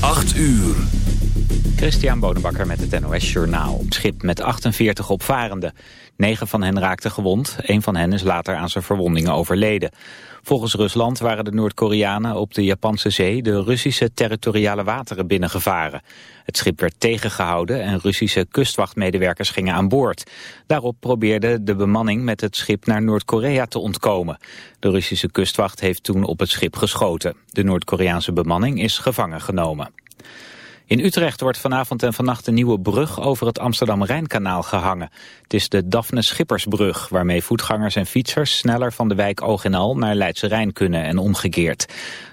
8 uur. Christian Bonenbakker met het NOS Journaal. Schip met 48 opvarenden. Negen van hen raakten gewond. Een van hen is later aan zijn verwondingen overleden. Volgens Rusland waren de Noord-Koreanen op de Japanse zee... de Russische territoriale wateren binnengevaren. Het schip werd tegengehouden en Russische kustwachtmedewerkers gingen aan boord. Daarop probeerde de bemanning met het schip naar Noord-Korea te ontkomen. De Russische kustwacht heeft toen op het schip geschoten. De Noord-Koreaanse bemanning is gevangen genomen. In Utrecht wordt vanavond en vannacht een nieuwe brug over het Amsterdam-Rijnkanaal gehangen. Het is de Daphne Schippersbrug, waarmee voetgangers en fietsers sneller van de wijk Oog en Al naar Leidse Rijn kunnen en omgekeerd.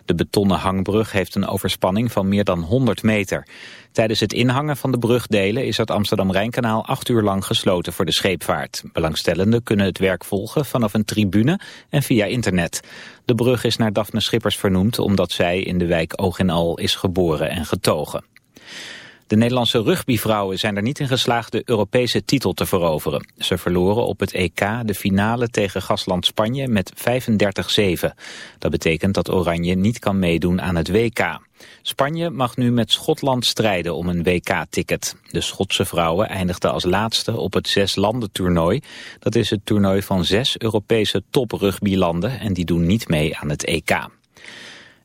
De betonnen hangbrug heeft een overspanning van meer dan 100 meter. Tijdens het inhangen van de brugdelen is het Amsterdam-Rijnkanaal acht uur lang gesloten voor de scheepvaart. Belangstellenden kunnen het werk volgen vanaf een tribune en via internet. De brug is naar Daphne Schippers vernoemd omdat zij in de wijk Oog en Al is geboren en getogen. De Nederlandse rugbyvrouwen zijn er niet in geslaagd de Europese titel te veroveren. Ze verloren op het EK de finale tegen gastland Spanje met 35-7. Dat betekent dat Oranje niet kan meedoen aan het WK. Spanje mag nu met Schotland strijden om een WK-ticket. De Schotse vrouwen eindigden als laatste op het zes-landen-toernooi. Dat is het toernooi van zes Europese top-rugbylanden en die doen niet mee aan het EK.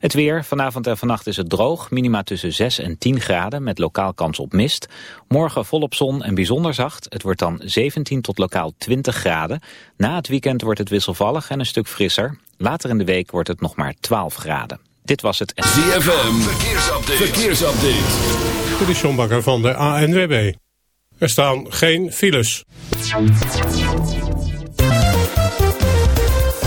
Het weer, vanavond en vannacht is het droog, minima tussen 6 en 10 graden met lokaal kans op mist. Morgen volop zon en bijzonder zacht, het wordt dan 17 tot lokaal 20 graden. Na het weekend wordt het wisselvallig en een stuk frisser. Later in de week wordt het nog maar 12 graden. Dit was het... ZFM, verkeersupdate. verkeersupdate. De Sjombakker van de ANWB. Er staan geen files.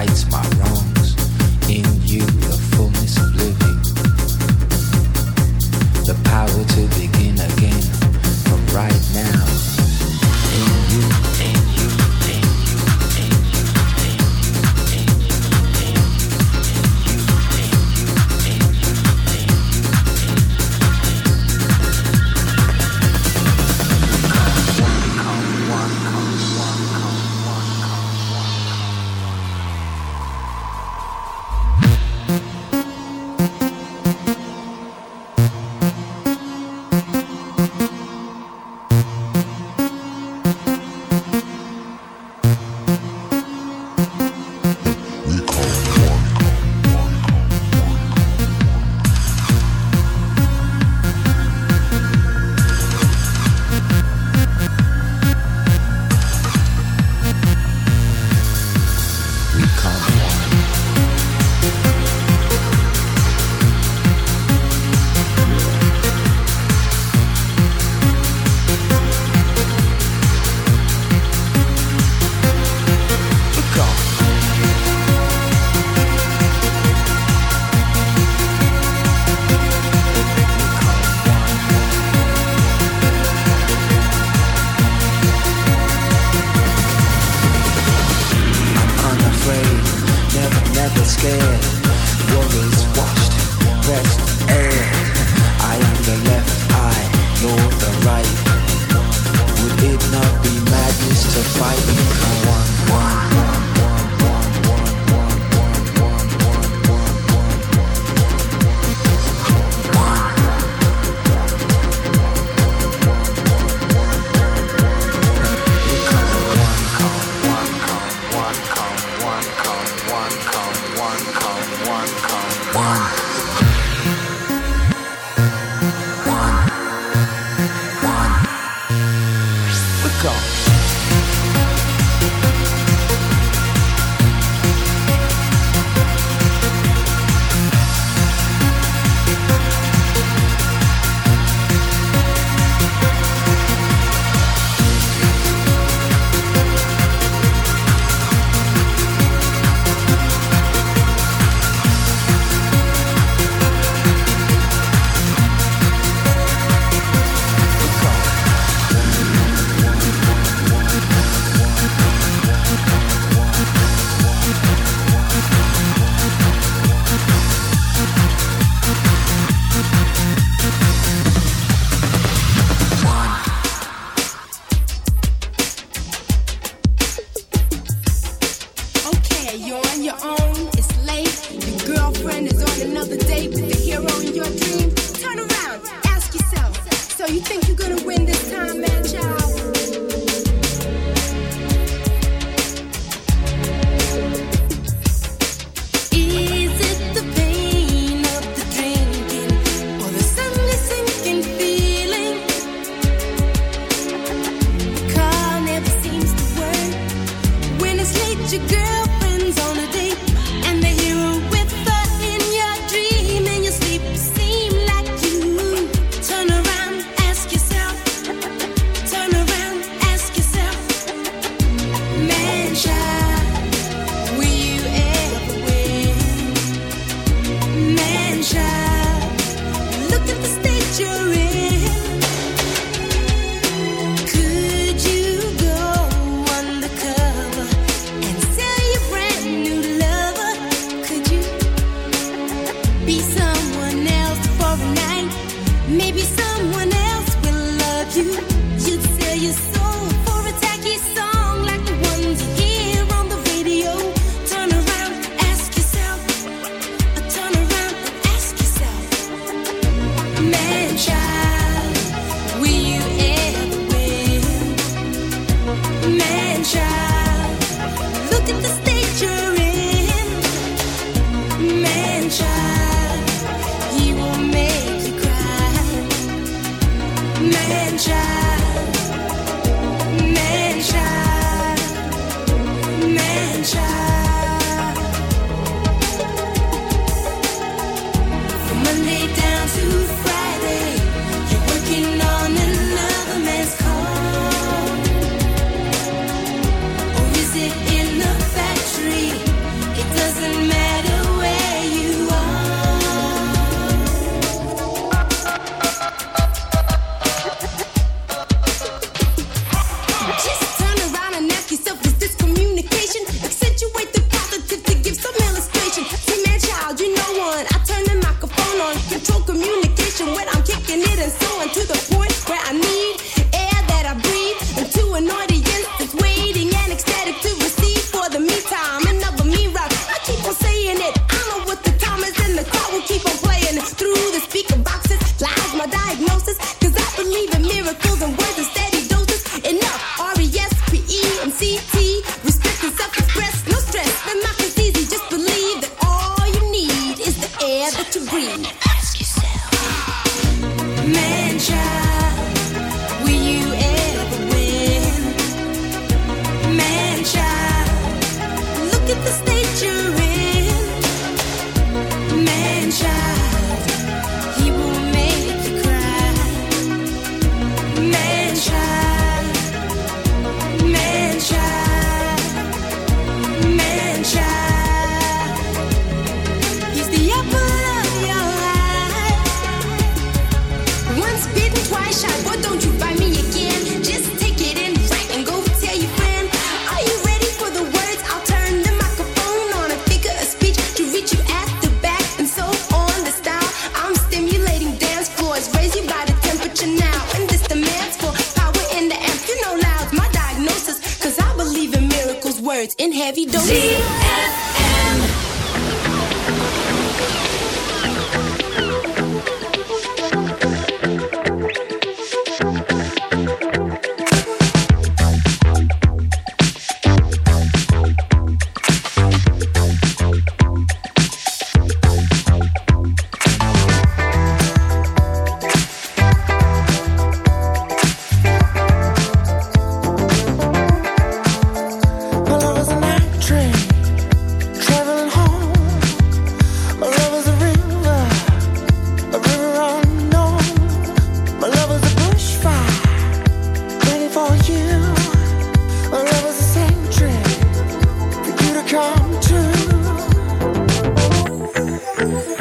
rights, my wrong. Believe in miracles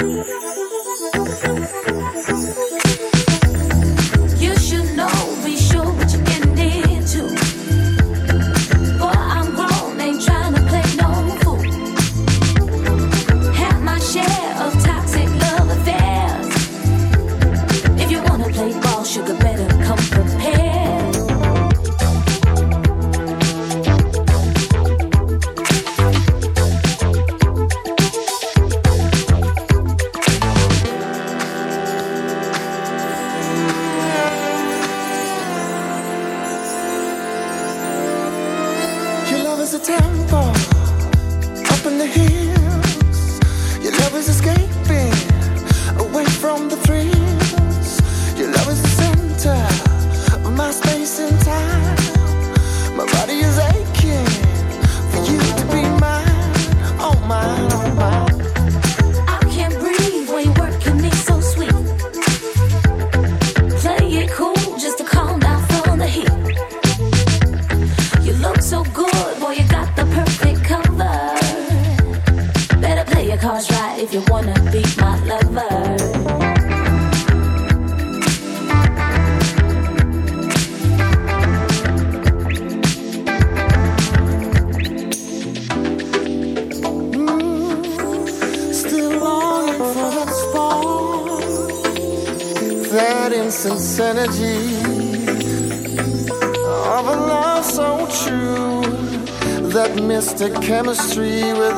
to. Chemistry with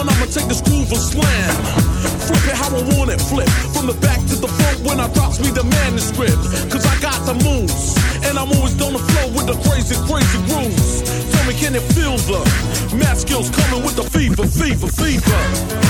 On, I'ma take this groove and slam. Flip it how I want it, flip. From the back to the front when I drops me the manuscript. Cause I got the moves. And I'm always on the flow with the crazy, crazy grooves. Tell me, can it feel the math skills coming with the fever, fever, fever?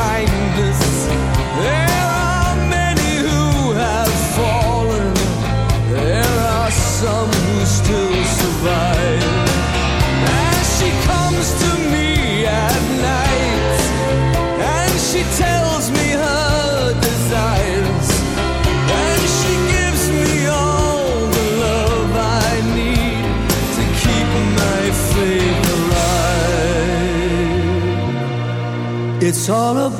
Kindness. It's all about